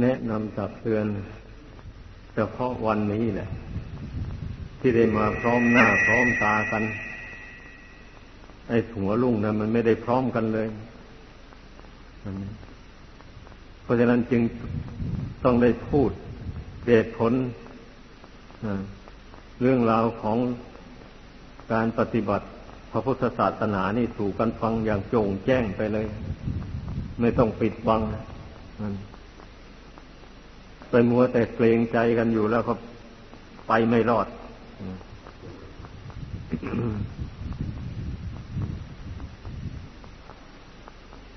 แนะนำตักเตือนเฉพาะวันนี้แหละ ที่ได้มาพร้อมหน้าพร้อมตากัน ไอ้หัวลุ่งนะมันไม่ได้พร้อมกันเลย เพราะฉะนั้นจึงต้องได้พูดเหตุผลเรื่องราวของการปฏิบัติพระพุทธศาสนานี่สู่กันฟังอย่างโจ่งแจ้งไปเลย ไม่ต้องปิดบังไป มัวแต่เกรงใจกันอยู่แล้วก็ไปไม่รอด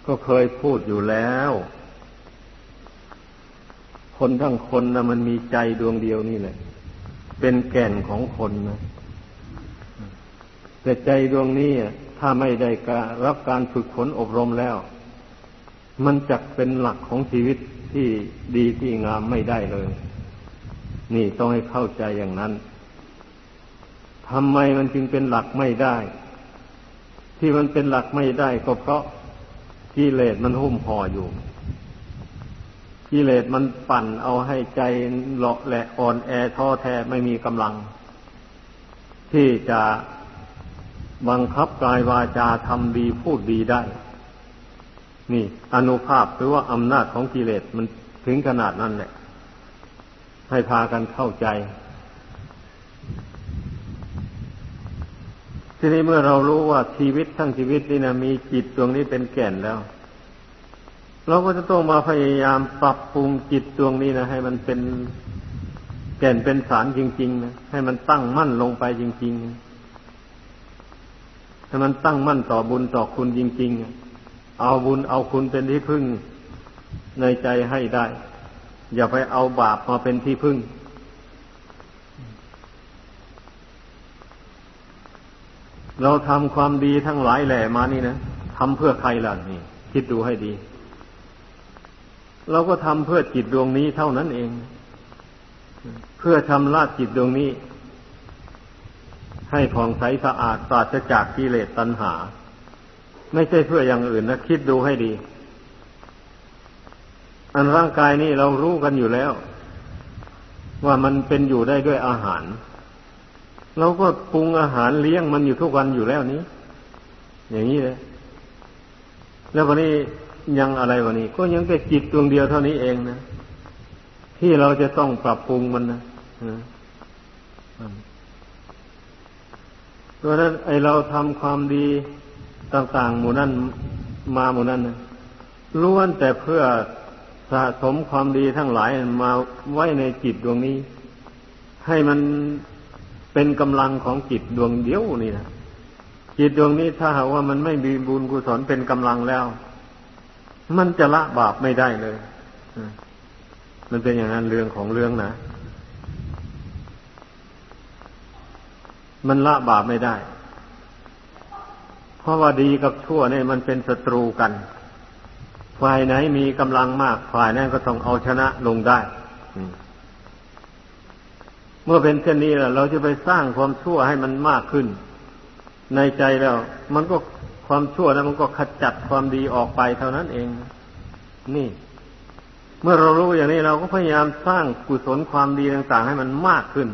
ก็เคยพูดอยู่แล้ว คนทั้งคนนะมันมีใจดวงเดียวนี่แหละ เป็นแก่นของคนนะแต่ใจดวงนี้ถ้าไม่ได้การรับการฝึกฝนอบรมแล้ว มันจะเป็นหลักของชีวิตที่ดีที่งามไม่ได้เลย นี่ต้องให้เข้าใจอย่างนั้นทำไมมันจึงเป็นหลักไม่ได้ ที่มันเป็นหลักไม่ได้ก็เพราะกิเลสมันหุ้มห่ออยู่กิเลสมันปั่นเอาให้ใจเลาะและอ่อนแอท้อแท้ไม่มีกำลัง ที่จะบังคับกายวาจาทำดีพูดดีได้ นี่ อนุภาพหรือว่าอำนาจของกิเลสมันถึงขนาดนั้นแหละ ให้พากันเข้าใจ ทีนี้เมื่อเรารู้ว่าชีวิตทั้งชีวิตนี่นะมีจิตดวงนี้เป็นแก่นแล้ว เราก็จะต้องมาพยายามปรับปรุงจิตดวงนี้นะให้มันเป็นแก่นเป็นสารจริงๆนะให้มันตั้งมั่นลงไปจริง ๆ ให้มันตั้งมั่นต่อบุญต่อคุณจริง ๆ เอาบุญเอาคุณเป็นที่พึ่งในใจให้ได้ อย่าไปเอาบาปมาเป็นที่พึ่ง เราทำความดีทั้งหลายแหล่มานี่นะทำเพื่อใครล่ะนี่ คิดดูให้ดี เราก็ทำเพื่อจิตดวงนี้เท่านั้นเอง เพื่อทำลาดจิตดวงนี้ ให้ผ่องใสสะอาดปราศจากกิเลสตัณหา ไม่ใช่เพื่ออย่างอื่นนะคิดดูให้ดี อันร่างกายนี้เรารู้กันอยู่แล้ว ว่ามันเป็นอยู่ได้ด้วยอาหาร เราก็ปรุงอาหารเลี้ยงมันอยู่ทุกวันอยู่แล้วนี้ อย่างนี้เลยแล้ววันนี้ยังอะไรวันนี้ ก็ยังแต่จิตดวงเดียวเท่านี้เองนะที่เราจะต้องปรับปรุงมันนะเพราะนั้นไอเราทำความดี ต่างๆ หมู่นั้นมาหมู่นั้นล้วนแต่เพื่อสะสมความดีทั้งหลายมาไว้ในจิตดวงนี้ ให้มันเป็นกำลังของจิตดวงเดียวนี่นะจิตดวงนี้ถ้าหากว่ามันไม่มีบุญกุศลเป็นกำลังแล้ว มันจะละบาปไม่ได้เลยมันเป็นอย่างนั้นเรื่องของเรื่องนะมันละบาปไม่ได้ ราะว่าดีกับชั่วเนี่ยมันเป็นศัตรูกัน ฝ่ายไหนมีกำลังมาก ฝ่ายนั้นก็ต้องเอาชนะลงได้เมื่อเป็นเช่นนี้แล้วเราจะไปสร้างความชั่วให้มันมากขึ้น ในใจแล้ว มันก็ความชั่วแล้วมันก็ขจัดความดีออกไปเท่านั้นเอง นี่ เมื่อเรารู้อย่างนี้เราก็พยายามสร้างกุศลความดีต่าง ๆ ให้มันมากขึ้น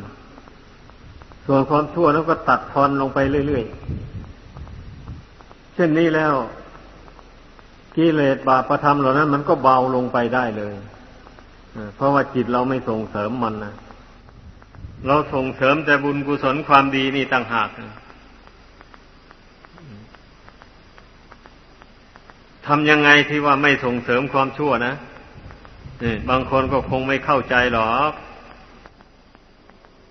ส่วนความชั่วนั้นก็ตัดทอนลงไปเรื่อยๆ เช่นนี้แล้วกิเลสบาปประธรรมเหล่านั้น มันก็เบาลงไปได้เลยเพราะว่าจิตเราไม่ส่งเสริมมันนะเราส่งเสริมแต่บุญกุศลความดีนี่ต่างหากทำยังไงที่ว่าไม่ส่งเสริมความชั่วนะบางคนก็คงไม่เข้าใจหรอก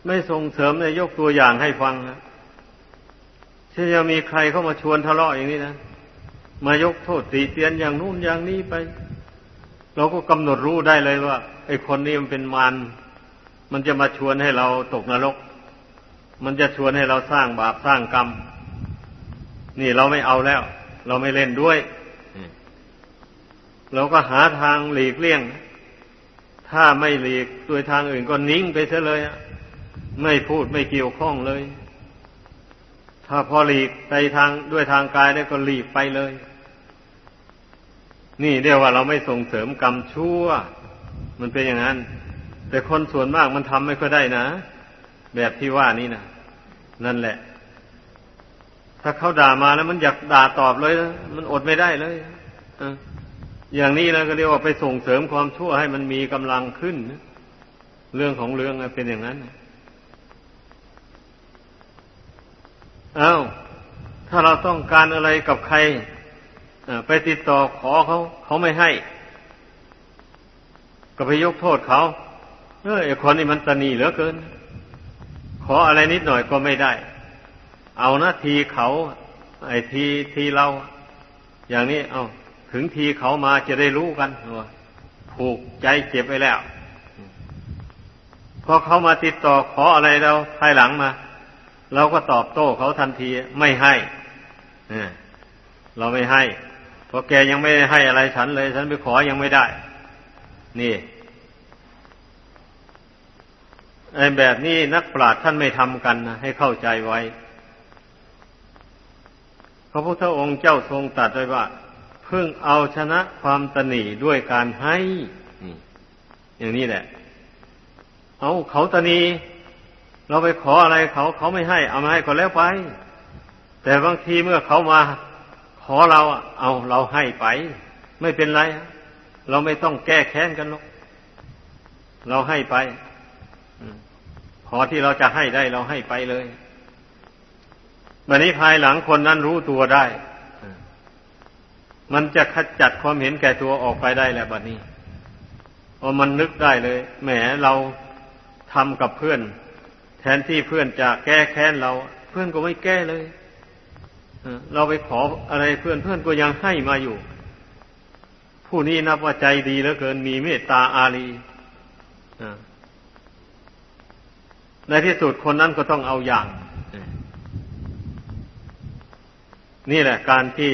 ไม่ส่งเสริมในยกตัวอย่างให้ฟังนะ เช่นจะมีใครเข้ามาชวนทะเลาะอย่างนี้นะ มายกโทษตีเตียนอย่างนู้นอย่างนี้ไป เราก็กำหนดรู้ได้เลยว่า ไอ้คนนี้มันเป็นมารมันจะมาชวนให้เราตกนรก มันจะชวนให้เราสร้างบาปสร้างกรรม นี่เราไม่เอาแล้ว เราไม่เล่นด้วย เราก็หาทางหลีกเลี่ยง ถ้าไม่หลีกโดยทางอื่นก็นิ่งไปเสียเลย ไม่พูดไม่เกี่ยวข้องเลย ถ้าพอหลีกไปทางด้วยทางกายได้ก็หลีกไปเลย นี่เรียกว่าเราไม่ส่งเสริมกรรมชั่ว มันเป็นอย่างนั้น แต่คนส่วนมากมันทำไม่ค่อยได้นะ แบบที่ว่านี่นะนั่นแหละ ถ้าเขาด่ามาแล้วมันอยากด่าตอบเลยนะมันอดไม่ได้เลยอย่างนี้นะก็เรียกว่าไปส่งเสริมความชั่วให้มันมีกำลังขึ้น เรื่องของเรื่องเป็นอย่างนั้น เอา้า ถ้าเราต้องการอะไรกับใครไปติดต่อขอเขา เขาไม่ให้ ก็ไปยกโทษเขาเออไอคนนี้มันตนีเหลือเกิน ขออะไรนิดหน่อยก็ไม่ได้ เอาหน้าทีเขา ไอ้ทีทีเรา อย่างนี้ เอาถึงทีเขามาจะได้รู้กันว่าผูกใจเจ็บไปแล้วพอเขามาติดต่อขออะไรเราภายหลังมา เราก็ตอบโต้เขาทันทีไม่ให้เราไม่ให้ เพราะแกยังไม่ให้อะไรฉันเลย ฉันไปขอยังไม่ได้ นี่ไอ้แบบนี้นักปราชญ์ท่านไม่ทำกันนะให้เข้าใจไว้พระพุทธองค์เจ้าทรงตรัสไว้ว่าเพิ่งเอาชนะความตนีด้วยการให้อย่างนี้แหละ เอาเขาตนี เราไปขออะไรเขาเขาไม่ให้ เอามาให้ก็แล้วไป แต่บางทีเมื่อเขามาขอเราเอาเราให้ไป ไม่เป็นไร เราไม่ต้องแก้แค้นกันหรอกเราให้ไปขอที่เราจะให้ได้เราให้ไปเลยบันนี้ภายหลังคนนั้นรู้ตัวได้ มันจะขจัดความเห็นแก่ตัวออกไปได้แล้วบัดนี้พอมันนึกได้เลย แหมเราทำกับเพื่อน ทนที่เพื่อนจะแก้แค้นเรา เพื่อนก็ไม่แก้เลยเราไปขออะไรเพื่อนเพื่อนก็ยังให้มาอยู่ ผู้นี้นับว่าใจดีเหลือเกินมีเมตตาอารีในที่สุดคนนั้นก็ต้องเอาอย่าง นี่แหละ การที่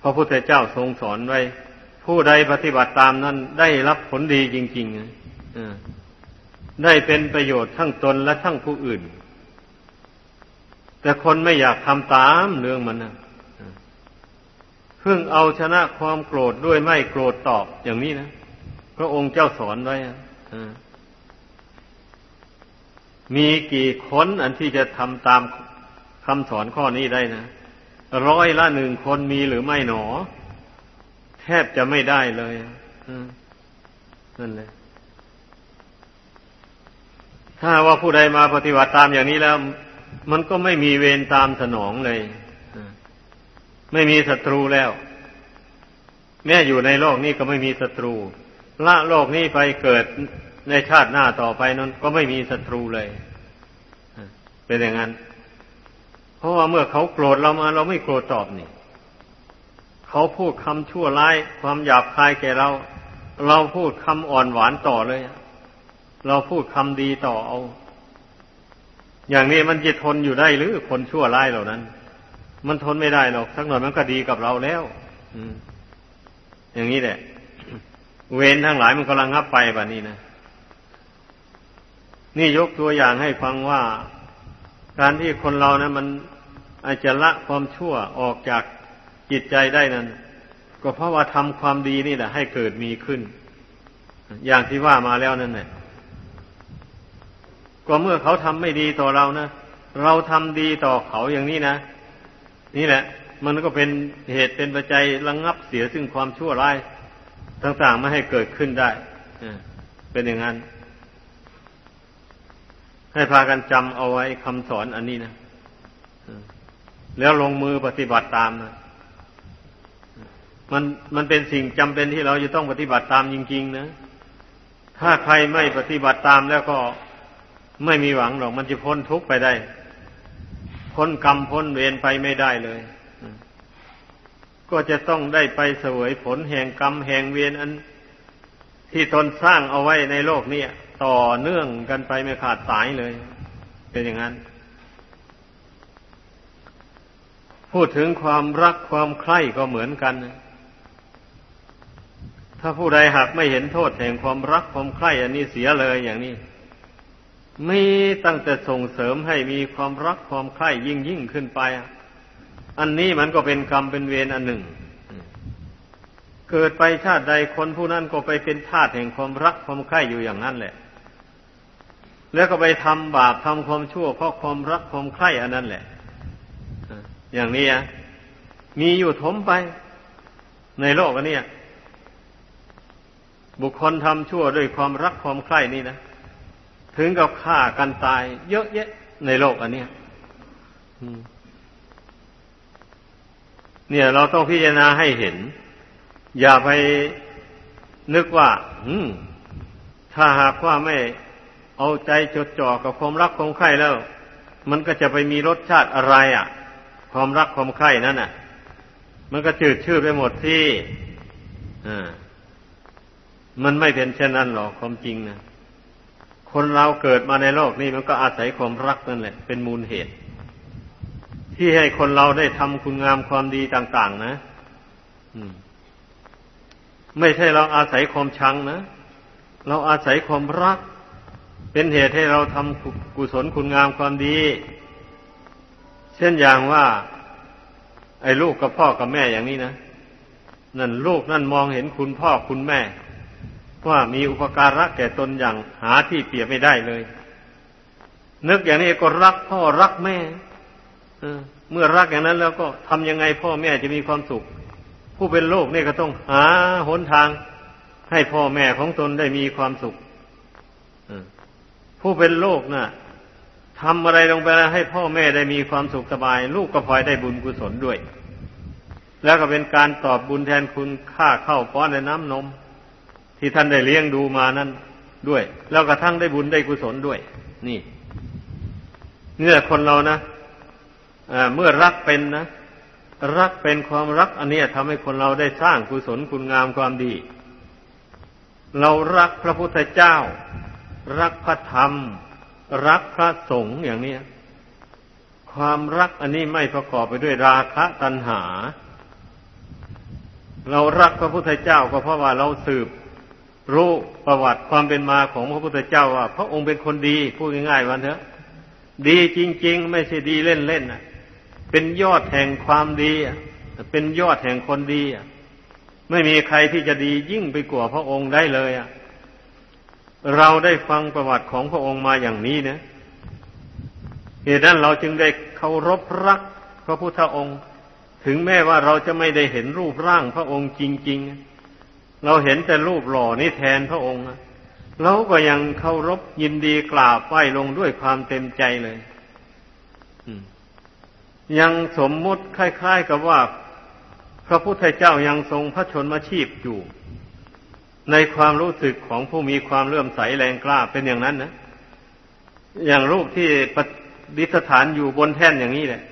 พระพุทธเจ้าทรงสอนไว้ ผู้ใดปฏิบัติตามนั้นได้รับผลดีจริง ๆ ได้เป็นประโยชน์ทั้งตนและทั้งผู้อื่น แต่คนไม่อยากทำตามเรื่องมันนะเพิ่งเอาชนะความโกรธด้วยไม่โกรธตอบอย่างนี้นะพระองค์เจ้าสอนไว้มีกี่คนอันที่จะทำตามคำสอนข้อนี้ได้นะร้อยละหนึ่งคนมีหรือไม่หนอ แทบจะไม่ได้เลยนั่นแหละ ถ้าว่าผู้ใดมาปฏิบัติตามอย่างนี้แล้ว มันก็ไม่มีเวรตามสนองเลย ไม่มีศัตรูแล้ว แม้อยู่ในโลกนี้ก็ไม่มีศัตรู ละโลกนี้ไปเกิดในชาติหน้าต่อไปนั้นก็ไม่มีศัตรูเลย เป็นอย่างนั้น เพราะว่าเมื่อเขาโกรธเรามาเราไม่โกรธตอบนี่ เขาพูดคำชั่วร้าย ความหยาบคายแก่เรา เราพูดคำอ่อนหวานต่อเลย เราพูดคำดีต่อเอา อย่างนี้มันจะทนอยู่ได้หรือคนชั่วร้ายเหล่านั้น มันทนไม่ได้หรอกสักหน่อยมันก็ดีกับเราแล้วอย่างนี้แหละ เวรทั้งหลายมันกำลังงับไปแบบนี้นะนี่ยกตัวอย่างให้ฟังว่า การที่คนเรานะมันอาจจะละความชั่วออกจากจิตใจได้นั้นก็เพราะว่าทำความดีนี่แหละให้เกิดมีขึ้น อย่างที่ว่ามาแล้วนั่นแหละ ก็เมื่อเขาทำไม่ดีต่อเรานะเราทำดีต่อเขาอย่างนี้นะ นี่แหละ มันก็เป็นเหตุเป็นปัจจัยระงงับเสียซึ่งความชั่วร้ายต่างๆไม่ให้เกิดขึ้นได้เป็นอย่างนั้น ให้พากันจำเอาไว้คำสอนอันนี้นะแล้วลงมือปฏิบัติตามนะมันมันเป็นสิ่งจำเป็นที่เราจะต้องปฏิบัติตามจริง ๆ นะ ถ้าใครไม่ปฏิบัติตามแล้วก็ ไม่มีหวังหรอกมันจะพ้นทุกข์ไปได้ พ้นกรรมพ้นเวรไปไม่ได้เลย ก็จะต้องได้ไปเสวยผลแห่งกรรมแห่งเวรอัน ที่ตนสร้างเอาไว้ในโลกนี้ต่อเนื่องกันไปไม่ขาดสายเลย เป็นอย่างนั้น พูดถึงความรักความใคร่ก็เหมือนกัน ถ้าผู้ใดหากไม่เห็นโทษแห่งความรักความใคร่อันนี้เสียเลยอย่างนี้ มีตั้งแต่ส่งเสริมให้มีความรักความใคร่ยิ่งยิ่งขึ้นไป อันนี้มันก็เป็นกรรมเป็นเวรอันหนึ่ง เกิดไปชาติใดคนผู้นั้นก็ไปเป็นทาสแห่งความรักความใคร่อยู่อย่างนั้นแหละ แล้วก็ไปทำบาปทำความชั่วเพราะความรักความใคร่อันนั้นแหละ อย่างนี้อะมีอยู่ทมไป ในโลกอันนี้บุคคลทำชั่วด้วยความรักความใคร่นี่นะ ถึงกับฆ่ากันตาย เยอะแยะในโลกอันเนี้ยเนี่ย เราต้องพิจารณาให้เห็น อย่าไปนึกว่าถ้าหากว่าไม่เอาใจจดจ่อกับความรักความใคร่แล้ว มันก็จะไปมีรสชาติอะไรอะ ความรักความใคร่นั่นอะ มันก็จืดชืดไปหมดที่อ่ามันไม่เป็นเช่นนั้นหรอกความจริงนะ คนเราเกิดมาในโลกนี้มันก็อาศัยความรักนั่นแหละ เป็นมูลเหตุ ที่ให้คนเราได้ทำคุณงามความดีต่าง ๆ นะไม่ใช่เราอาศัยความชังนะ เราอาศัยความรัก เป็นเหตุให้เราทำกุศลคุณงามความดี เช่นอย่างว่า ไอ้ลูกกับพ่อกับแม่อย่างนี้นะนั่นลูกนั่นมองเห็นคุณพ่อคุณแม่ ว่ามีอุปการะแก่ตนอย่างหาที่เปรียบไม่ได้เลย นึกอย่างนี้ก็รักพ่อรักแม่เมื่อรักอย่างนั้น แล้วก็ทำยังไงพ่อแม่จะมีความสุข ผู้เป็นโลกนี่ก็ต้องหาหนทาง ให้พ่อแม่ของตนได้มีความสุขผู้เป็นโลกนะ่ะทำอะไรลงไปแล้วให้พ่อแม่ได้มีความสุขสบาย ลูกก็พลอยได้บุญกุศลด้วย แล้วก็เป็นการตอบบุญแทนคุณค่าเข้าป้อนในน้ำนม ที่ท่านได้เลี้ยงดูมานั้นด้วย แล้วกระทั่งได้บุญได้กุศลด้วย นี่เนี่ยคนเรานะเมื่อรักเป็นนะรักเป็นความรัก อันนี้ทำให้คนเราได้สร้างกุศลคุณงามความดี เรารักพระพุทธเจ้า รักพระธรรม รักพระสงฆ์อย่างนี้ความรักอันนี้ไม่ประกอบไปด้วยราคะตัณหา เรารักพระพุทธเจ้าก็เพราะว่าเราสืบ รู้ประวัติความเป็นมาของพระพุทธเจ้าว่า พระองค์เป็นคนดีพูดง่ายๆวันเถอะ ดีจริง ๆ ไม่ใช่ดีเล่นๆนะเป็นยอดแห่งความดีเป็นยอดแห่งคนดีไม่มีใครที่จะดียิ่งไปกว่าพระองค์ได้เลยเราได้ฟังประวัติของพระองค์มาอย่างนี้นะเหตุนั้นเราจึงได้เคารพรักพระพุทธองค์ ถึงแม้ว่าเราจะไม่ได้เห็นรูปร่างพระองค์จริง ๆ เราเห็นแต่รูปหล่อนี้แทนพระองค์เราก็ยังเคารพยินดีกราบไหว้ลงด้วยความเต็มใจเลยยังสมมุติคล้าย ๆ กับว่า พระพุทธเจ้ายังทรงพระชนมาชีพอยู่ ในความรู้สึกของผู้มีความเลื่อมใสแรงกล้าเป็นอย่างนั้นนะอย่างรูปที่ปฏิสถานอยู่บนแท่นอย่างนี้แหละ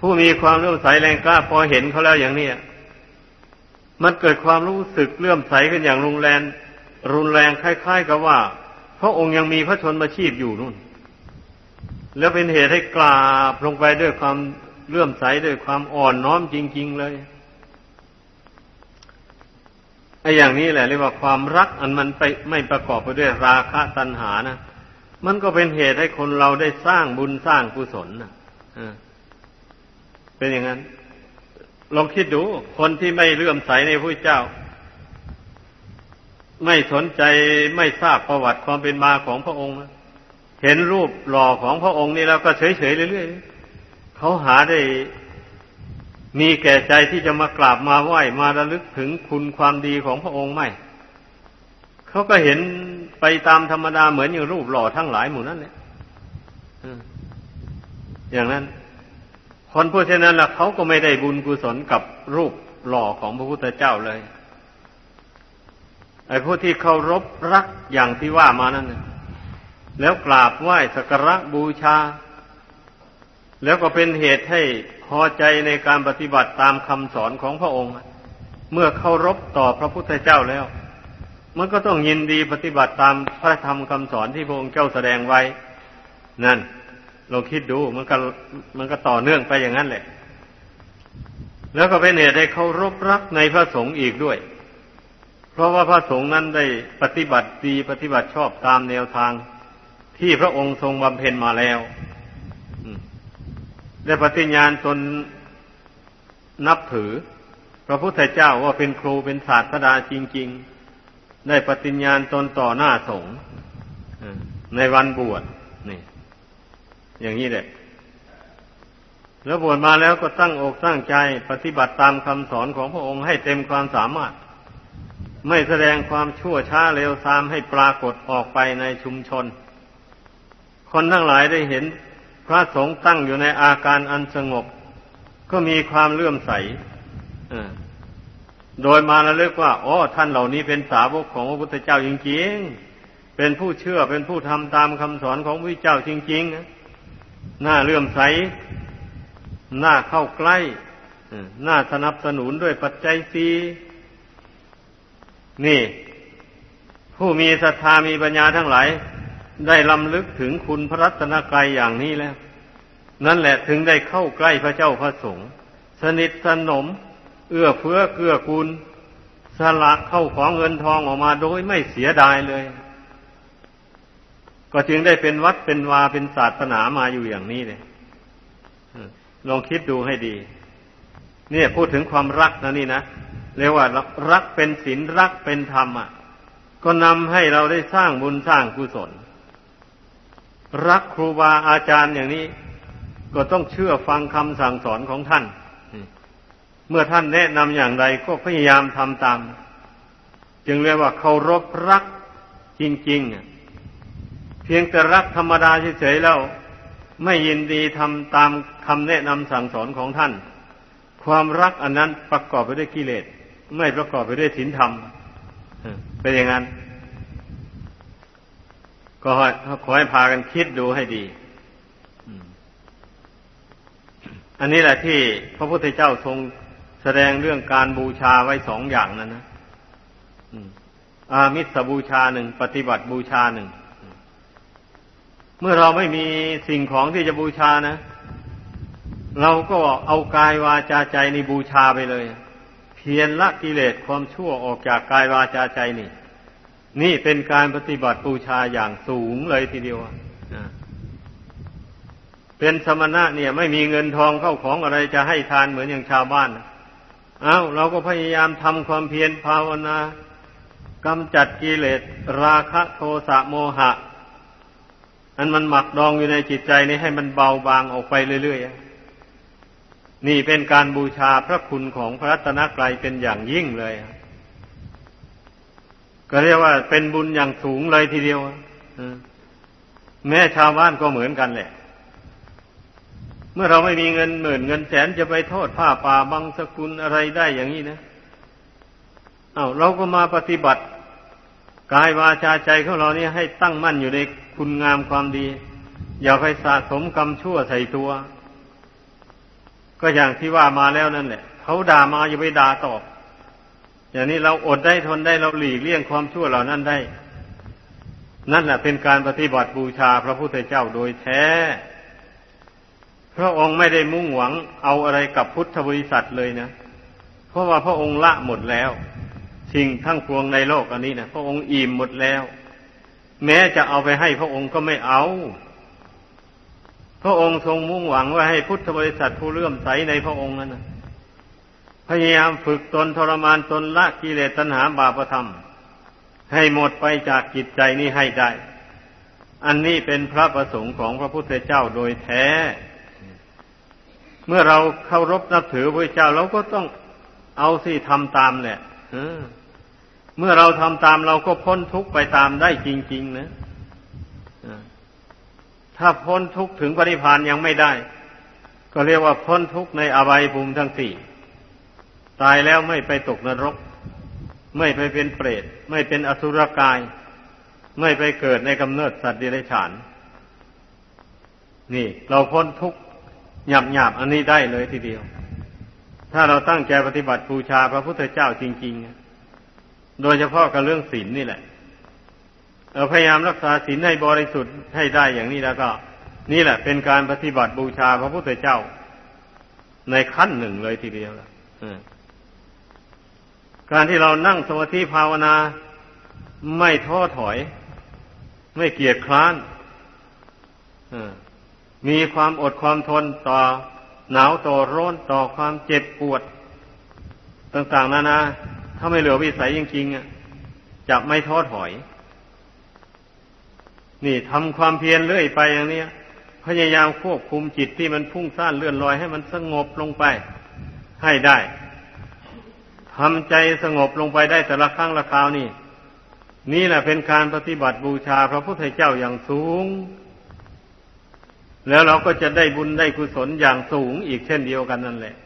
ผู้มีความเลื่อมใสแรงกล้าพอเห็นเขาแล้วอย่างนี้ มันเกิดความรู้สึกเลื่อมใสกันอย่างรุนแรงรุนแรงคล้าย ๆ กับว่า พระองค์ยังมีพระชนมาชีพอยู่นู่น แล้วเป็นเหตุให้กราบลงไปด้วยความเลื่อมใสด้วยความอ่อนน้อมจริง ๆ เลยไอ้อย่างนี้แหละเรียกว่าความรักอันมันไปไม่ประกอบไปด้วยราคะตัณหานะมันก็เป็นเหตุให้คนเราได้สร้างบุญสร้างกุศลนะเป็นอย่างนั้น ลองคิดดู คนที่ไม่เลื่อมใสในพระเจ้า ไม่สนใจไม่ทราบประวัติความเป็นมาของพระองค์ เห็นรูปหล่อของพระองค์นี่แล้วก็เฉยๆเรื่อยๆเขาหาได้มีแก่ใจที่จะมากราบมาไหว้มาระลึกถึงคุณความดีของพระองค์ไหม เขาก็เห็นไปตามธรรมดาเหมือนอย่างรูปหล่อทั้งหลายหมู่นั้นเนี่ยอย่างนั้น คนผู้เช่นนั้นล่ะเขาก็ไม่ได้บุญกุศลกับรูปหล่อของพระพุทธเจ้าเลยไอ้ผู้ที่เคารพรักอย่างที่ว่ามานั้นแล้วกราบไหว้สักการะบูชา แล้วก็เป็นเหตุให้พอใจในการปฏิบัติตามคำสอนของพระองค์ เมื่อเคารพต่อพระพุทธเจ้าแล้ว มันก็ต้องยินดีปฏิบัติตามพระธรรมคำสอนที่พระองค์เจ้าแสดงไว้ นั่น ลองคิดดูมันก็มันก็ต่อเนื่องไปอย่างนั้นแหละ แล้วก็เป็นเหตุให้เขารบรักในพระสงฆ์อีกด้วย เพราะว่าพระสงฆ์นั้นได้ปฏิบัติดีปฏิบัติชอบตามแนวทางที่พระองค์ทรงบำเพ็ญมาแล้วได้ปฏิญญาณตนนับถือ พระพุทธเจ้าว่าเป็นครูเป็นศาสดาจริง ๆ ได้ปฏิญญาณตนต่อหน้าสงฆ์ในวันบวชนี่ อย่างนี้แหละ แล้วบวชมาแล้วก็ตั้งอกตั้งใจปฏิบัติตามคำสอนของพระองค์ให้เต็มความสามารถ ไม่แสดงความชั่วช้าเร็วซามให้ปรากฏออกไปในชุมชน คนทั้งหลายได้เห็นพระสงฆ์ตั้งอยู่ในอาการอันสงบ ก็มีความเลื่อมใสโดยมาแล้วเรียกว่าอ๋อท่านเหล่านี้เป็นสาวกของพระพุทธเจ้าจริงๆ เป็นผู้เชื่อเป็นผู้ทำตามคำสอนของพระเจ้าจริงๆน่าเลื่อมใสน่าเข้าใกล้น่าสนับสนุนด้วยปัจจัยสีนี่ ผู้มีศรัทธามีปัญญาทั้งหลาย ได้ลำลึกถึงคุณพระรัตนกรัยอย่างนี้แล้ว นั่นแหละถึงได้เข้าใกล้พระเจ้าพระสงฆ์สนิทสนม เอื้อเฟื้อเกื้อกูลสละเข้าของเงินทองออกมาโดยไม่เสียดายเลย ก็จึงได้เป็นวัดเป็นวาเป็นศาสนามาอยู่อย่างนี้เลยลองคิดดูให้ดี เนี่ยพูดถึงความรักนะนี่นะเรียกว่ารักเป็นศีลรักเป็นธรรมอะ ก็นำให้เราได้สร้างบุญสร้างกุศล รักครูบาอาจารย์อย่างนี้ ก็ต้องเชื่อฟังคำสั่งสอนของท่าน เมื่อท่านแนะนำอย่างไรก็พยายามทำตาม จึงเรียกว่าเคารพรักจริง ๆ เพียงแต่รักธรรมดาเฉยๆแล้ว ไม่ยินดีทำตามคำแนะนำสั่งสอนของท่าน ความรักอันนั้นประกอบไปด้วยกิเลส ไม่ประกอบไปด้วยศีลธรรมเป็นอย่างนั้น ก็ขอให้พากันคิดดูให้ดี อันนี้แหละที่พระพุทธเจ้าทรงแสดงเรื่องการบูชาไว้สองอย่างนั้นนะอามิสบูชาหนึ่งปฏิบัติบูชาหนึ่ง เมื่อเราไม่มีสิ่งของที่จะบูชานะ เราก็เอากายวาจาใจในบูชาไปเลย เพียรละกิเลสความชั่วออกจากกายวาจาใจนี่ นี่เป็นการปฏิบัติบูชาอย่างสูงเลยทีเดียวเป็นสมณะเนี่ย ไม่มีเงินทองเข้าของอะไรจะให้ทานเหมือนอย่างชาวบ้านนะเอาเราก็พยายามทำความเพียรภาวนากำจัดกิเลสราคะโทสะโมหะ อันมันหมักดองอยู่ในจิตใจนี้ให้มันเบาบางออกไปเรื่อยๆ นี่เป็นการบูชาพระคุณของพระรัตนกรัยเป็นอย่างยิ่งเลย ก็เรียกว่าเป็นบุญอย่างสูงเลยทีเดียวแม้ชาวบ้านก็เหมือนกันแหละ เมื่อเราไม่มีเงินหมื่นเงินแสนจะไปโทษผ้าป่าบางสกุลอะไรได้อย่างนี้นะเอา้าเราก็มาปฏิบัติกายวาจาใจของเรานี่ให้ตั้งมั่นอยู่ใน คุณงามความดี อย่าไปสะสมกรรมชั่วใส่ตัว ก็อย่างที่ว่ามาแล้วนั่นแหละเขาด่ามาอย่าไปด่าตอบ อย่างนี้เราอดได้ทนได้เราหลีกเลี่ยงความชั่วเหล่านั้นได้ นั่นแหละเป็นการปฏิบัติบูชาพระพุทธเจ้าโดยแท้พระองค์ไม่ได้มุ่งหวังเอาอะไรกับพุทธบริษัทเลยนะ เพราะว่าพระองค์ละหมดแล้ว สิ่งทั้งปวงในโลกอันนี้นะพระองค์อิ่มหมดแล้ว แม้จะเอาไปให้พระองค์ก็ไม่เอา พระองค์ทรงมุ่งหวังว่าให้พุทธบริษัทผู้เลื่อมใสในพระองค์นั้นนะพยายามฝึกตนทรมานตนละกิเลสตัณหาบาปธรรม ให้หมดไปจากจิตใจนี้ให้ได้ อันนี้เป็นพระประสงค์ของพระพุทธเจ้าโดยแท้ เมื่อเราเคารพนับถือพระเจ้าเราก็ต้องเอาสิทำตามแหละ เมื่อเราทำตามเราก็พ้นทุกข์ไปตามได้จริง ๆ นะถ้าพ้นทุกข์ถึงปริพานยังไม่ได้ ก็เรียกว่าพ้นทุกข์ในอบายภูมิทั้งสี่ตายแล้วไม่ไปตกนรก ไม่ไปเป็นเปรต ไม่เป็นอสุรกาย ไม่ไปเกิดในกำเนิดสัตว์เดรัจฉานนี่ เราพ้นทุกข์หยาบหยาบอันนี้ได้เลยทีเดียว ถ้าเราตั้งใจปฏิบัติบูชาพระพุทธเจ้าจริง ๆ โดยเฉพาะกับเรื่องศีลนี่แหละเราพยายามรักษาศีลให้บริสุทธิ์ให้ได้อย่างนี้แล้วก็ นี่แหละ เป็นการปฏิบัติบูชาพระพุทธเจ้า ในขั้นหนึ่งเลยทีเดียวการที่เรานั่งสมาธิภาวนาไม่ท้อถอย ไม่เกียจคร้านมีความอดความทนต่อหนาวต่อร้อนต่อความเจ็บปวด ต่างๆนานา ถ้าไม่เหลือวิสัยจริงๆอะจะไม่ท้อถอย นี่ทำความเพียรเรื่อยไปอย่างนี้พยายามควบคุมจิตที่มันพุ่งซ่านเลื่อนลอยให้มันสงบลงไป ให้ได้ทำใจสงบลงไปได้แต่ละครั้งละคราวนี่ นี่แหละเป็นการปฏิบัติบูชาพระพุทธเจ้าอย่างสูง แล้วเราก็จะได้บุญได้กุศลอย่างสูงอีกเช่นเดียวกันนั่นแหละ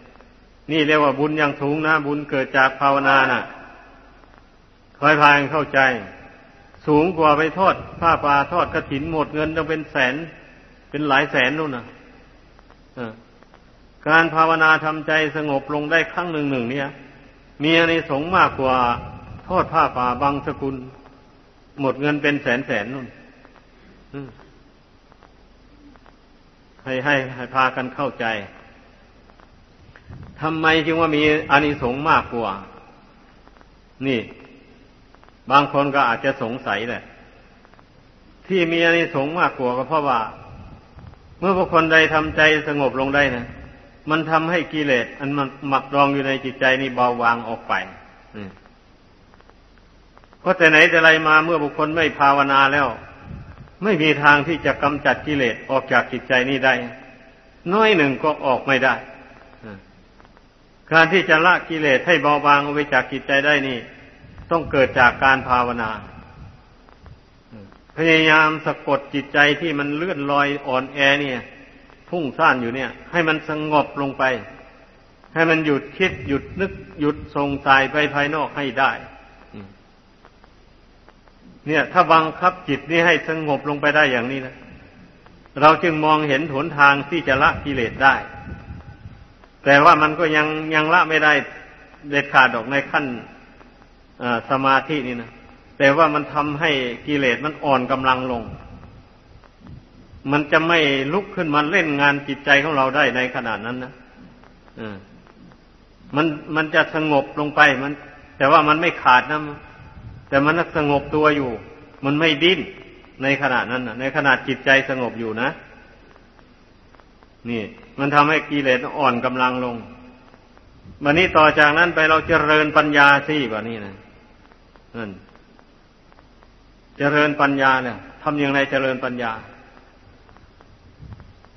นี่เรียกว่าบุญอย่างสูงนะ บุญเกิดจากภาวนานะ่ะคอยพายเข้าใจ สูงกว่าไปทอดผ้าป่าทอดกระถินหมดเงินต้องเป็นแสน เป็นหลายแสนนู่นนะการภาวนาทำใจสงบลงได้ครั้งหนึ่งหนึ่งเนี่ย มีในสงมากกว่าทอดผ้าป่าบางสกุล หมดเงินเป็นแสนแสนนู่นให้ให้ให้พากันเข้าใจ ทำไมจึงว่ามีอานิสงส์มากกว่า นี่ บางคนก็อาจจะสงสัยแหละ ที่มีอานิสงส์มากกว่าก็เพราะว่า เมื่อบุคคลใดทำใจสงบลงได้นะมันทำให้กิเลสอันมันหมักดองอยู่ในจิตใจนี่เบาบางออกไปเพราะแต่ไหนแต่ไรมาเมื่อบุคคลไม่ภาวนาแล้ว ไม่มีทางที่จะกำจัดกิเลสออกจากจิตใจนี้ได้ น้อยหนึ่งก็ออกไม่ได้ การที่จะละกิเลสให้เบาบางออกไปจากจิตใจได้นี่ ต้องเกิดจากการภาวนา พยายามสะกดจิตใจที่มันเลื่อนลอยอ่อนแอเนี่ย พุ่งซ่านอยู่เนี่ย ให้มันสงบลงไป ให้มันหยุดคิดหยุดนึกหยุดส่งสายไปภายนอกให้ได้เนี่ย ถ้าบังคับจิตนี้ให้สงบลงไปได้อย่างนี้นะเราจึงมองเห็นหนทางที่จะละกิเลสได้ แต่ว่ามันก็ยังยังละไม่ได้เด็ดขาดออกในขั้นสมาธินี่นะแต่ว่ามันทำให้กิเลสมันอ่อนกำลังลง มันจะไม่ลุกขึ้นมาเล่นงานจิตใจของเราได้ในขนาดนั้นนะมันมันจะสงบลงไปมัน แต่ว่ามันไม่ขาดนะแต่มันสงบตัวอยู่ มันไม่ดิ้นในขณะนั้นนะในขณะจิตใจสงบอยู่นะ นี่ มันทำให้กิเลสอ่อนกำลังลงวันนี้ต่อจากนั้นไปเราเจริญปัญญาสิแบบนี้นะนั่นเจริญปัญญาเนี่ยทำอย่างไรเจริญปัญญา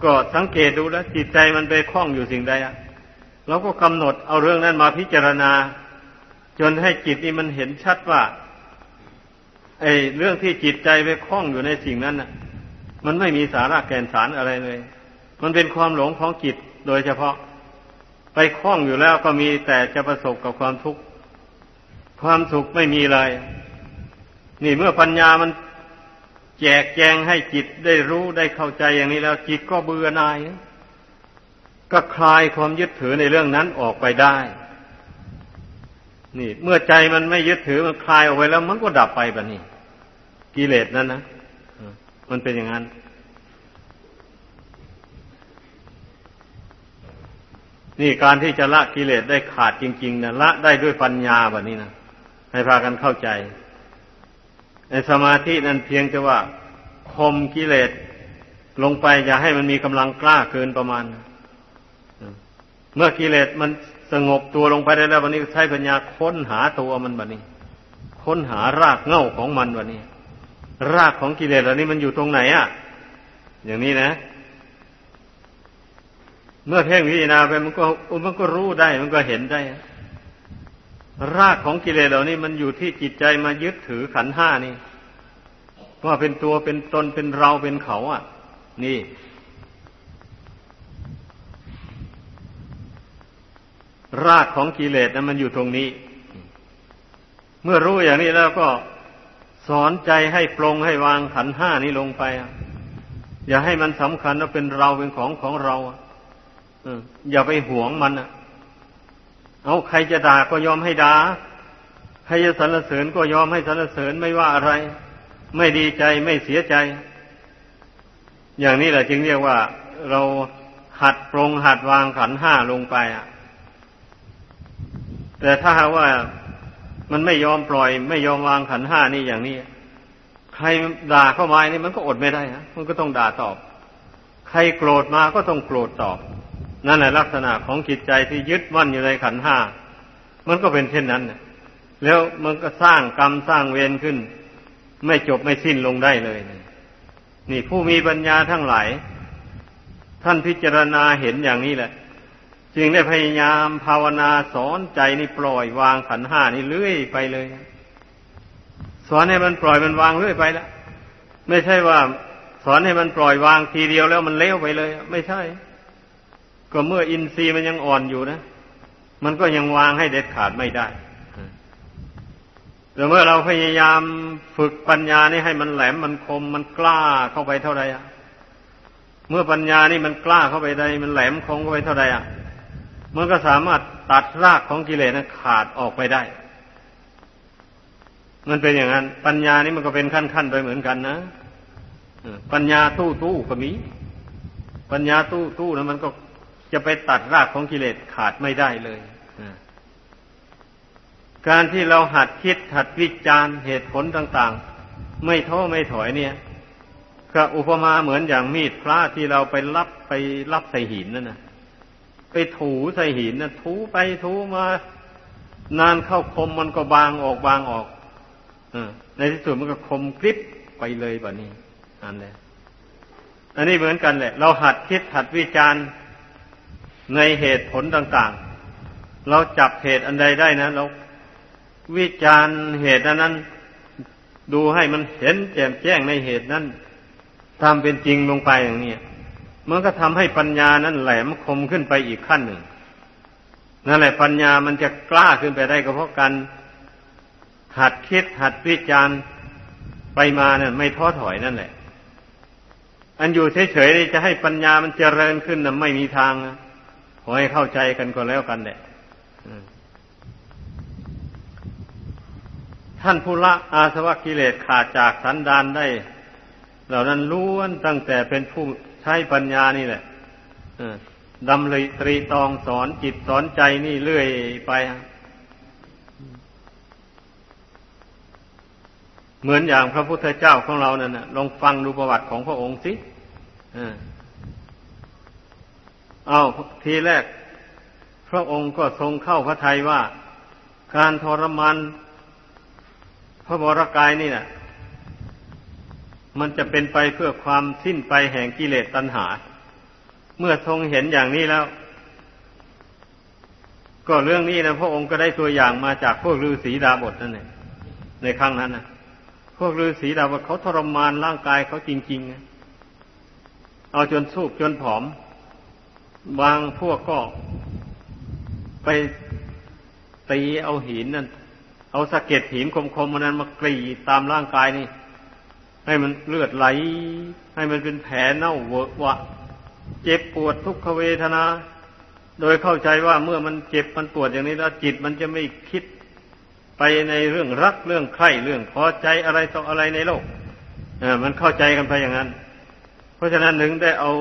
ก็สังเกตดูแล้วจิตใจมันไปคล้องอยู่สิ่งใดอะเราก็กำหนดเอาเรื่องนั้นมาพิจารณา จนให้จิตนี่มันเห็นชัดว่าไอ้เรื่องที่จิตใจไปคล้องอยู่ในสิ่งนั้นน่ะ มันไม่มีสาระแก่นสารอะไรเลย มันเป็นความหลงของจิตโดยเฉพาะ ไปคล้องอยู่แล้วก็มีแต่จะประสบกับความทุกข์ความสุขไม่มีเลย นี่เมื่อปัญญามันแจกแจงให้จิตได้รู้ได้เข้าใจอย่างนี้แล้ว จิตก็เบื่อหน่าย ก็คลายความยึดถือในเรื่องนั้นออกไปได้ นี่ เมื่อใจมันไม่ยึดถือมันคลายออกไปแล้ว มันก็ดับไปแบบนี้ กิเลสนั้นนะมันเป็นอย่างนั้น นี่การที่จะละกิเลสได้ขาดจริง ๆนะละได้ด้วยปัญญาแบบนี้นะให้พากันเข้าใจ ในสมาธินั้นเพียงแต่ว่าคมกิเลสลงไปอย่าให้มันมีกำลังกล้าเกินประมาณ เมื่อกิเลสมันสงบตัวลงไปได้แล้ววันนี้ใช้ปัญญาค้นหาตัวมันแบบนี้ ค้นหารากเง่าของมันแบบนี้ รากของกิเลสเหล่านี้มันอยู่ตรงไหนอะ อย่างนี้นะ เมื่อเพ่งพิจารณาไปมันก็มันก็รู้ได้ มันก็เห็นได้ รากของกิเลสเหล่านี้มันอยู่ที่จิตใจมายึดถือขันห้านี่ว่าเป็นตัวเป็นตนเป็นเราเป็นเขา อะ นี่ รากของกิเลสนะมันอยู่ตรงนี้ เมื่อรู้อย่างนี้แล้วก็สอนใจให้ปรงให้วางขันห้านี้ลงไป อย่าให้มันสำคัญว่าเป็นเราเป็นของของเราอ อย่าไปหวงมันอะ เอาใครจะด่าก็ยอมให้ด่าใครจะสรรเสริญก็ยอมให้สรรเสริญไม่ว่าอะไร ไม่ดีใจไม่เสียใจ อย่างนี้แหละจึงเรียกว่า เราหัดปรงหัดวางขันห้าลงไปอะ แต่ถ้าหาว่ามันไม่ยอมปล่อย ไม่ยอมวางขันห้านี่อย่างนี้ ใครด่าเข้ามานี่มันก็อดไม่ได้ฮะมันก็ต้องด่าตอบ ใครโกรธมาก็ต้องโกรธตอบ นั่นแหละลักษณะของจิตใจที่ยึดมั่นอยู่ในขันห้ามันก็เป็นเช่นนั้นแล้วมันก็สร้างกรรมสร้างเวรขึ้น ไม่จบไม่สิ้นลงได้เลย นี่ผู้มีปัญญาทั้งหลาย ท่านพิจารณาเห็นอย่างนี้แหละ จึงได้พยายามภาวนาสอนใจนี่ปล่อยวางขันห้านี่เลื่อยไปเลย สอนให้มันปล่อยมันวางเรื่อยไปแล้วไม่ใช่ว่า สอนให้มันปล่อยวางทีเดียวแล้วมันเลี้ยวไปเลย ไม่ใช่ ก็เมื่ออินทรีย์มันยังอ่อนอยู่นะ มันก็ยังวางให้เด็ดขาดไม่ได้ แต่เมื่อเราพยายามฝึกปัญญานี่ให้มันแหลมมันคมมันกล้าเข้าไปเท่าไรอะเมื่อปัญญานี่มันกล้าเข้าไปได้มันแหลมคมเข้าไปเท่าไรอะมันก็สามารถตัดรากของกิเลสนั้นขาดออกไปได้ มันเป็นอย่างนั้น ปัญญานี่มันก็เป็นขั้นขั้นไปเหมือนกันนะปัญญาตู้ตู้ก็มี ปัญญาตู้ตู้นะมันก็ จะไปตัดรากของกิเลสขาดไม่ได้เลยการที่เราหัดคิดหัดวิจารณ์เหตุผลต่างๆ ไม่ท้อไม่ถอยเนี่ยก็อุปมาเหมือนอย่างมีดพระที่เราไปรับไปรับใส่หินนั่นนะไปถูใส่หินนะถูไปถูมานานเข้าคมมันก็บางออกบางออกอในที่สุดมันก็คมกริบไปเลยแบบนี้อันนี้อันนี้เหมือนกันแหละ เราหัดคิดหัดวิจารณ์ ในเหตุผลต่างๆ เราจับเหตุอันใดได้นะ เราวิจารณ์เหตุนั้น ดูให้มันเห็นแจ่มแจ้งในเหตุนั้นทำเป็นจริงลงไปอย่างนี้มันก็ทำให้ปัญญานั้นแหลมคมขึ้นไปอีกขั้นหนึ่งนั่นแหละปัญญามันจะกล้าขึ้นไปได้ก็เพราะการหัดคิดหัดวิจารณ์ไปมาเนี่ยไม่ท้อถอยนั่นแหละ อันอยู่เฉยๆจะให้ปัญญามันเจริญขึ้นนะไม่มีทางขอ ให้เข้าใจกันก็แล้วกันแหละท่านผู้ละอาสวะกิเลสขาดจากสันดานได้ เหล่านั้นล้วนตั้งแต่เป็นผู้ใช้ปัญญานี่แหละดำริตรีตองสอนจิตสอนใจนี่เรื่อยไปเหมือนอย่างพระพุทธเจ้าของเรานั่นนะลองฟังดูประวัติของพระองค์สิ อาทีแรก พระองค์ก็ทรงเข้าพระทัยว่า การทรมานพระบรกายนี่นะมันจะเป็นไปเพื่อความสิ้นไปแห่งกิเลสตัณหา เมื่อทรงเห็นอย่างนี้แล้ว ก็เรื่องนี้นะพระองค์ก็ได้ตัวอย่างมาจากพวกฤาษีดาบทนั่นเองในครั้งนั้นนะพวกฤาษีดาบทเขาทรมานร่างกายเขาจริงๆเอาจนสูบจนผอม บางพวกก็ไปตีเอาหินนั่น เอาสะเก็ดหินคมๆมันนั้นมากรีดตามร่างกายนี่ ให้มันเลือดไหล ให้มันเป็นแผลเน่าเวอะวะ เจ็บปวดทุกขเวทนา โดยเข้าใจว่าเมื่อมันเจ็บมันปวดอย่างนี้แล้วจิตมันจะไม่คิดไปในเรื่องรักเรื่องใคร่เรื่องพอใจอะไรต่ออะไรในโลก เออ มันเข้าใจกันไปอย่างนั้น เพราะฉะนั้นถึงได้เอา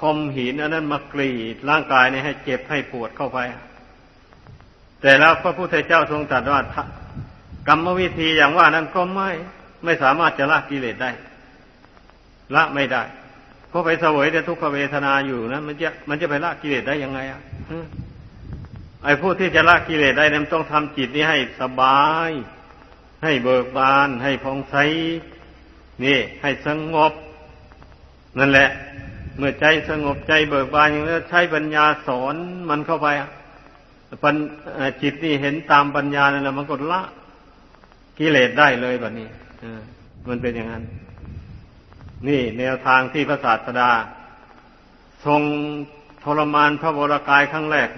คมหินอันนั้นมากรีดร่างกายนี่ให้เจ็บให้ปวดเข้าไป แต่แล้วพระพุทธเจ้าทรงตรัสว่ากรรมวิธีอย่างว่านั้นก็ไม่ไม่สามารถจะละกิเลสได้ ละไม่ได้เพราะไปเสวยแต่ทุกขเวทนาอยู่นะมันจะมันจะไปละกิเลสได้ยังไงอะไอ้ผู้ที่จะละกิเลสได้นั้นต้องทำจิตนี้ให้สบาย ให้เบิกบาน ให้ผ่องใสนี่ ให้สงบ นั่นแหละ เมื่อใจสงบใจเบิกบานอย่างนี้ใช้ปัญญาสอนมันเข้าไปอะปัญจิตนี่เห็นตามปัญญานั่นแหละมันก็ละกิเลสได้เลยแบบนี้มันเป็นอย่างนั้น นี่แนวทางที่พระศาสดา ทรงทรมานพระวรากายครั้งแรก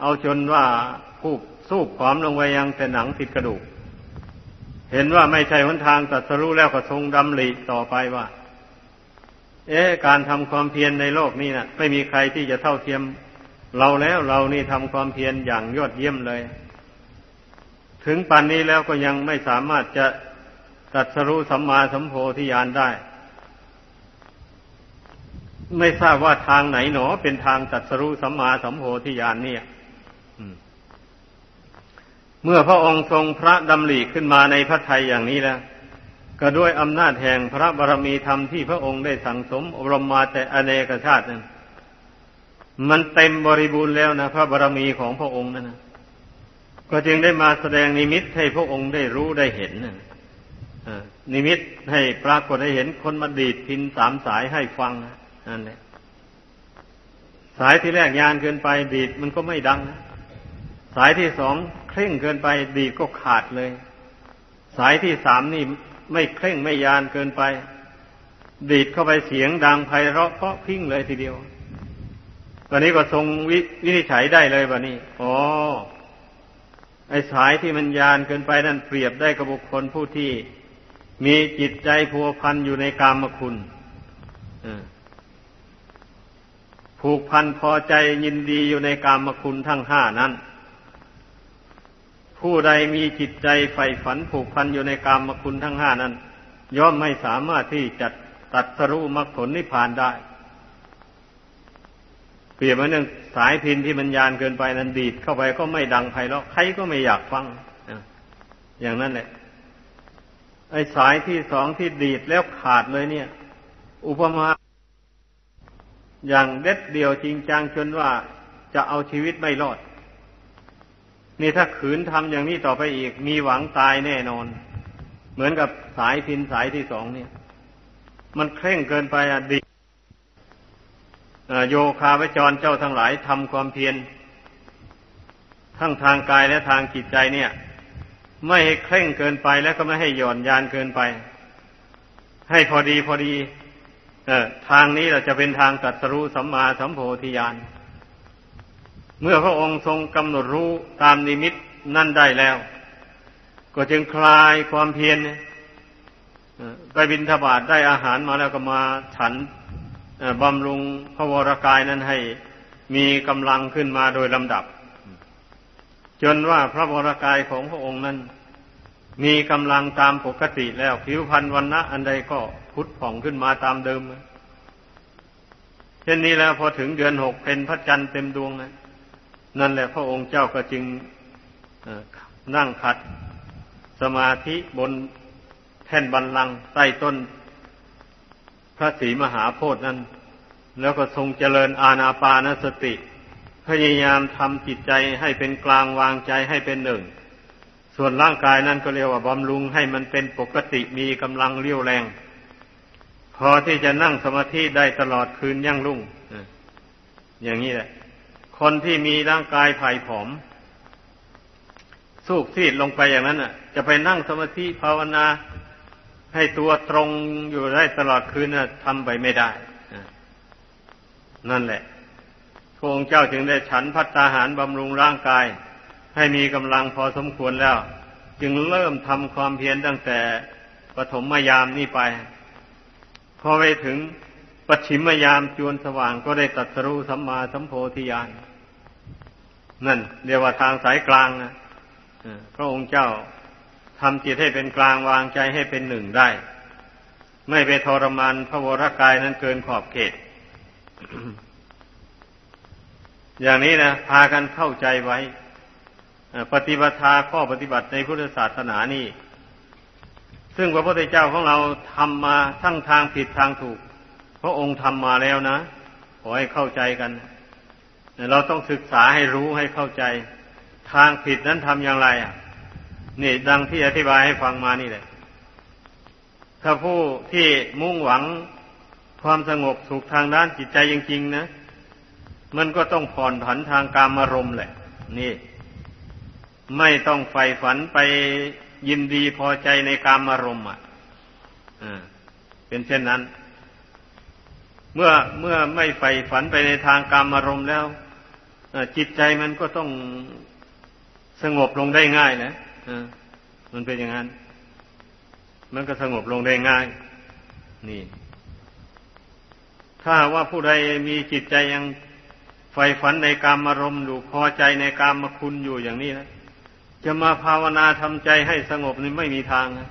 เอาจนว่าผู้สู้ผอมลงไปยังแต่หนังติดกระดูก เห็นว่าไม่ใช่หนทางตัดสรู้แล้วก็ทรงดำริต่อไปว่า เอ๊ะการทำความเพียรในโลกนี้นะ่ะ ไม่มีใครที่จะเท่าเทียมเราแล้วเรานี่ทำความเพียรอย่างยอดเยี่ยมเลย ถึงปันนี้แล้วก็ยังไม่สามารถจะตัดสรู้สัมมาสัมโพธิญาณได้ ไม่ทราบว่าทางไหนหนอเป็นทางตัดสรู้สัมมาสัมโพธิญาณเนี่ยเมื่อพระองค์ทรงพระดำริขึ้นมาในพระทัยอย่างนี้แล้ว ก็ด้วยอำนาจแห่งพระบารมีธรรมที่พระองค์ได้สั่งสมอบรมมาแต่อเนกชาตินั้นมันเต็มบริบูรณ์แล้วนะพระบารมีของพระองค์นั่นนะก็จึงได้มาแสดงนิมิตให้พระองค์ได้รู้ได้เห็นนะนิมิตให้ปรากฏให้เห็นคนมาดีดพินสามสายให้ฟังนั่นแหละสายที่แรกยานเกินไป ดีดมันก็ไม่ดัง สายที่สองเคร่งเกินไป ดีดก็ขาดเลย สายที่สามนี่ ไม่เคร่งไม่ยานเกินไป ดีดเข้าไปเสียงดังไพเราะเพราะพิ้งเลยทีเดียววันนี้ก็ทรงวิวินิจฉัยได้เลยวันนี้อ๋อไอสายที่มันยานเกินไปนั่นเปรียบได้กับบุคคลผู้ที่มีจิตใจพัวพันอยู่ในกามคุณผูกพันพอใจยินดีอยู่ในกามคุณทั้งห้านั้น ผู้ใดมีจิตใจใฝ่ฝันผูกพันอยู่ในกามคุณทั้งห้านั้น ย่อมไม่สามารถที่จะตัดสรุมรรคผลนิพพานได้ เปรียบเหมือนหนึ่งสายพินที่มันยานเกินไปนั้นดีดเข้าไปก็ไม่ดังไพเราะใครก็ไม่อยากฟังอย่างนั้นแหละไอ้สายที่สองที่ดีดแล้วขาดเลยเนี่ย อุปมาอย่างเด็ดเดียวจริงจังจนว่าจะเอาชีวิตไม่รอด นี่ถ้าขืนทำอย่างนี้ต่อไปอีก มีหวังตายแน่นอน เหมือนกับสายพินสายที่สองเนี่ย มันเคร่งเกินไปอะดีโยคาวจรเจ้าทั้งหลายทำความเพียรทั้งทางกายและทางจิตใจเนี่ย ไม่ให้เคร่งเกินไปแล้วก็ไม่ให้หย่อนยานเกินไป ให้พอดีพอดี เออทางนี้เราจะเป็นทางตัดสรู้สัมมาสัมโพธิญาณ เมื่อพระองค์ทรงกำหนดรู้ตามนิมิตนั่นได้แล้ว ก็จึงคลายความเพียรไปบินทบาทได้อาหารมาแล้วก็มาฉันบำรุงพระวรกายนั้นให้มีกำลังขึ้นมาโดยลำดับ จนว่าพระวรกายของพระองค์นั้น มีกำลังตามปกติแล้ว ผิวพรรณวันนะอันใดก็พุทธผ่องขึ้นมาตามเดิมเช่นนี้แล้วพอถึงเดือนหกเป็นพระจันทร์เต็มดวงนะ นั่นแหละพระองค์เจ้าก็จึงนั่งขัดสมาธิบนแท่นบันลังใต้ต้น พระศรีมหาโพธิ์นั้น แล้วก็ทรงเจริญอาณาปานสติ พยายามทำจิตใจให้เป็นกลางวางใจให้เป็นหนึ่ง ส่วนร่างกายนั้นก็เรียกว่าบำรุงให้มันเป็นปกติมีกำลังเรี่ยวแรง พอที่จะนั่งสมาธิได้ตลอดคืนยั่งรุ่งอย่างนี้แหละ คนที่มีร่างกายผ่ผอม สูบซีดลงไปอย่างนั้นอะ จะไปนั่งสมาธิภาวนา ให้ตัวตรงอยู่ได้ตลอดคืนน่ะทำไปไม่ได้ นั่นแหละพระองค์เจ้าจึงได้ฉันพัตตาหารบำรุงร่างกาย ให้มีกำลังพอสมควรแล้ว จึงเริ่มทำความเพียรตั้งแต่ปฐมมยามนี้ไป พอไปถึง ปัจฉิมยามจวนสว่างก็ได้ตัดสรู้สัมมาสัมโพธิญาณนั่นเรียกว่าทางสายกลางนะพระองค์เจ้าทำจิตให้เป็นกลางวางใจให้เป็นหนึ่งได้ ไม่ไปทรมานพระวรากายนั้นเกินขอบเขต อย่างนี้นะพากันเข้าใจไว้ปฏิบัติข้อปฏิบัติในพุทธศาสนานี่ ซึ่งพระพุทธเจ้าของเราทำมาทั้งทางผิดทางถูก พระองค์ทำมาแล้วนะขอให้เข้าใจกัน เราต้องศึกษาให้รู้ให้เข้าใจ ทางผิดนั้นทำอย่างไรอะ นี่ดังที่อธิบายให้ฟังมานี่แหละ ถ้าผู้ที่มุ่งหวังความสงบสุขทางด้านจิตใจจริงๆนะ มันก็ต้องผ่อนผันทางการมารมแหละ นี่ ไม่ต้องใฝ่ฝันไปยินดีพอใจในการมารมอะเป็นเช่นนั้น เมื่อเมื่อไม่ใฝ่ฝันไปในทางการมารมณ์แล้วจิตใจมันก็ต้องสงบลงได้ง่ายนะมันเป็นอย่างนั้น มันก็สงบลงได้ง่าย นี่ ถ้าว่าผู้ใดมีจิตใจยังไฟฝันในกามอารมณ์อยู่พอใจในกามคุณอยู่อย่างนี้นะจะมาภาวนาทำใจให้สงบนี่ไม่มีทางนะ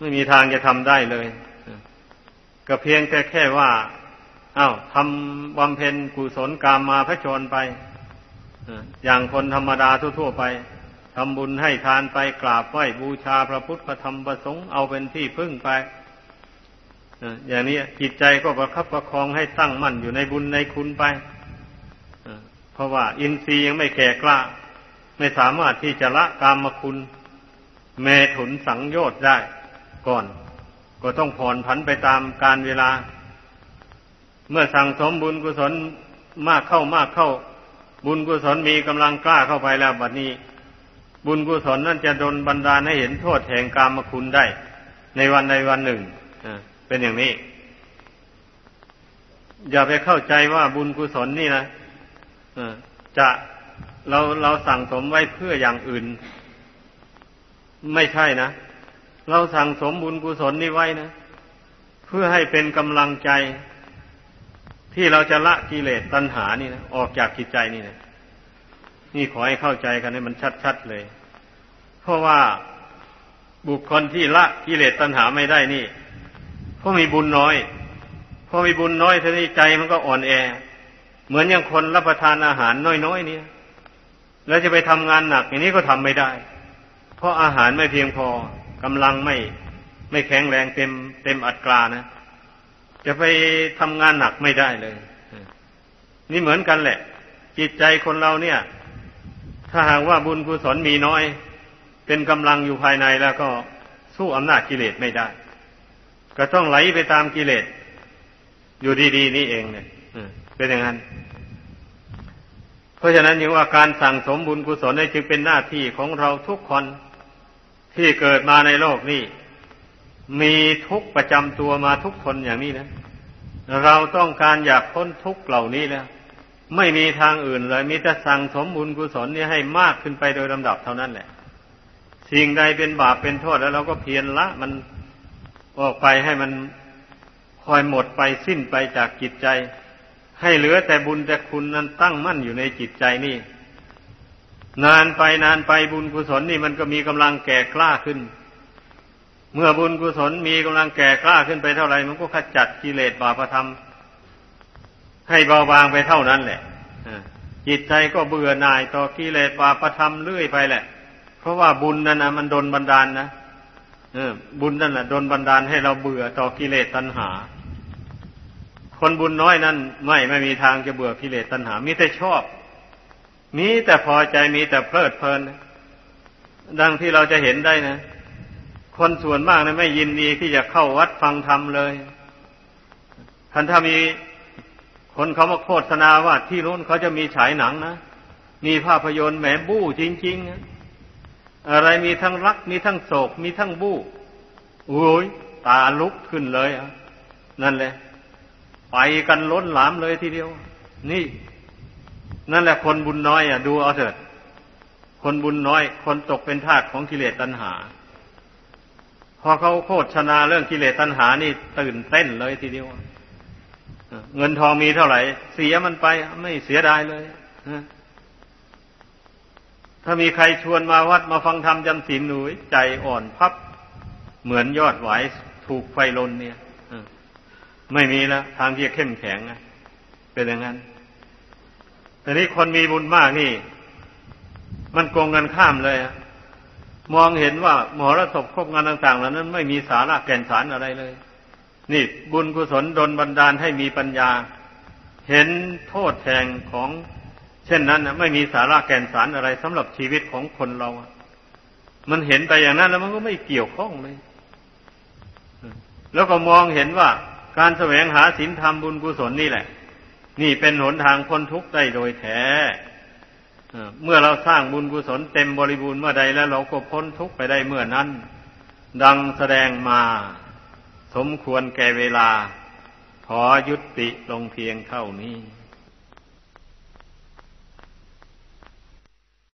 ไม่มีทางจะทำได้เลย ก็เพียงแต่แค่ว่าอา้าวทำบำเพ็ญกุศลกามมาพระชนไปอย่างคนธรรมดาทั่วๆไปทำบุญให้ทานไปกราบไหว้บูชาพระพุทธพระธรรมประสงค์เอาเป็นที่พึ่งไปอย่างนี้จิตใจก็ประคับประคองให้ตั้งมั่นอยู่ในบุญในคุณไปเพราะว่า อินทรีย์ยังไม่แก่กล้า ไม่สามารถที่จะละกามคุณเมถุนสังโยชน์ได้ก่อน ก็ต้องผ่อนผันไปตามการเวลา เมื่อสั่งสมบุญกุศลมากเข้ามากเข้า บุญกุศลมีกำลังกล้าเข้าไปแล้วบัดนี้ บุญกุศลนั่นจะดลบันดาลให้เห็นโทษแห่งกามคุณได้ ในวันใดวันหนึ่งเป็นอย่างนี้ อย่าไปเข้าใจว่าบุญกุศลนี่นะจะเราเราสั่งสมไว้เพื่ออย่างอื่น ไม่ใช่นะ เราสั่งสมบุญกุศลนี่ไว้นะ เพื่อให้เป็นกำลังใจ ที่เราจะละกิเลสตัณหานี่นะออกจากจิตใจนี่นะนี่ขอให้เข้าใจกันให้มันชัดๆเลย เพราะว่าบุคคลที่ละกิเลสตัณหาไม่ได้นี่เพราะมีบุญน้อยพอมีบุญน้อยทีนี้ใจมันก็อ่อนแอ เหมือนอย่างคนรับประทานอาหารน้อยๆเนี่ยแล้วจะไปทำงานหนักอย่างนี้ก็ทำไม่ได้ เพราะอาหารไม่เพียงพอ กำลังไม่ไม่แข็งแรงเต็มเต็มอัตรานะ จะไปทำงานหนักไม่ได้เลย นี่เหมือนกันแหละ จิตใจคนเราเนี่ย ถ้าหากว่าบุญกุศลมีน้อย เป็นกำลังอยู่ภายในแล้วก็สู้อำนาจกิเลสไม่ได้ ก็ต้องไหลไปตามกิเลส อยู่ดีๆนี่เองเนี่ยเป็นอย่างนั้น เพราะฉะนั้นยังว่าการสั่งสมบุญกุศลนี่จึงเป็นหน้าที่ของเราทุกคน ที่เกิดมาในโลกนี้ มีทุกประจำตัวมาทุกคนอย่างนี้นะ เราต้องการอยากพ้นทุกเหล่านี้แล้ว ไม่มีทางอื่นเลย มีแต่สั่งสมบุญกุศลนี่ให้มากขึ้นไปโดยลำดับเท่านั้นแหละ สิ่งใดเป็นบาปเป็นโทษแล้วเราก็เพียรละ มันออกไปให้มันคอยหมดไปสิ้นไปจากจิตใจ ให้เหลือแต่บุญแต่คุณนั้นตั้งมั่นอยู่ในจิตใจนี่ นานไปนานไปบุญกุศลนี่มันก็มีกำลังแก่กล้าขึ้น เมื่อบุญกุศลมีกำลังแก่กล้าขึ้นไปเท่าไหร่มันก็ขจัดกิเลสบาปธรรม ให้เบาบางไปเท่านั้นแหละจิตใจก็เบื่อหน่ายต่อกิเลสบาปธรรมเรื่อยไปแหละ เพราะว่าบุญนั่นนะมันดนบันดาลนนะบุญนั่นแหละดนบันดาลให้เราเบื่อต่อกิเลสตัณหา คนบุญน้อยนั้นไม่ไม่มีทางจะเบื่อกิเลสตัณหามีแต่ชอบ มีแต่พอใจมีแต่เพลิดเพลิน ดังที่เราจะเห็นได้นะ คนส่วนมากนะไม่ยินดีที่จะเข้าวัดฟังธรรมเลยท่านถ้ามีคนเขามาโฆษณาว่าที่นู้นเขาจะมีฉายหนังนะมีภาพยนตร์แหมบู้จริงๆนะอะไรมีทั้งรัก มีทั้งโศก มีทั้งบู้โอ้ยตาลุกขึ้นเลยอะนั่นแหละ ไปกันล้นหลามเลยทีเดียว นี่ นั่นแหละคนบุญน้อยอะดูเอาเถิด คนบุญน้อย คนตกเป็นทาสของกิเลสตัณหา พอเขาโคชนาเรื่องกิเลสตัณหานี่ตื่นเต้นเลยทีเดียวเงินทองมีเท่าไหร่ เสียมันไปไม่เสียดายเลยถ้ามีใครชวนมาวัดมาฟังธรรมจำศีลหนุยใจอ่อนพับ เหมือนยอดไหวถูกไฟลนเนี่ยไม่มีแล้วทางที่จะเข้มแข็งเป็นอย่างนั้น แต่นี้คนมีบุญมากนี่ มันโกงกันข้ามเลยมองเห็นว่าหมอระศพครบงานต่างๆเหล่านั้น ไม่มีสาระแก่นสารอะไรเลย นี่บุญกุศลดลบันดาลให้มีปัญญา เห็นโทษแทงของเช่นนั้นนะไม่มีสาระแก่นสารอะไรสำหรับชีวิตของคนเรา มันเห็นไปอย่างนั้นแล้วมันก็ไม่เกี่ยวข้องเลย แล้วก็มองเห็นว่าการแสวงหาศีลธรรมบุญกุศลนี่แหละ นี่เป็นหนทางพ้นทุกข์ได้โดยแท้เมื่อเราสร้างบุญกุศลเต็มบริบูรณ์เมื่อใดแล้วเราก็พ้นทุกข์ไปได้เมื่อนั้น ดังแสดงมา สมควรแก่เวลา ขอยุติลงเพียงเท่านี้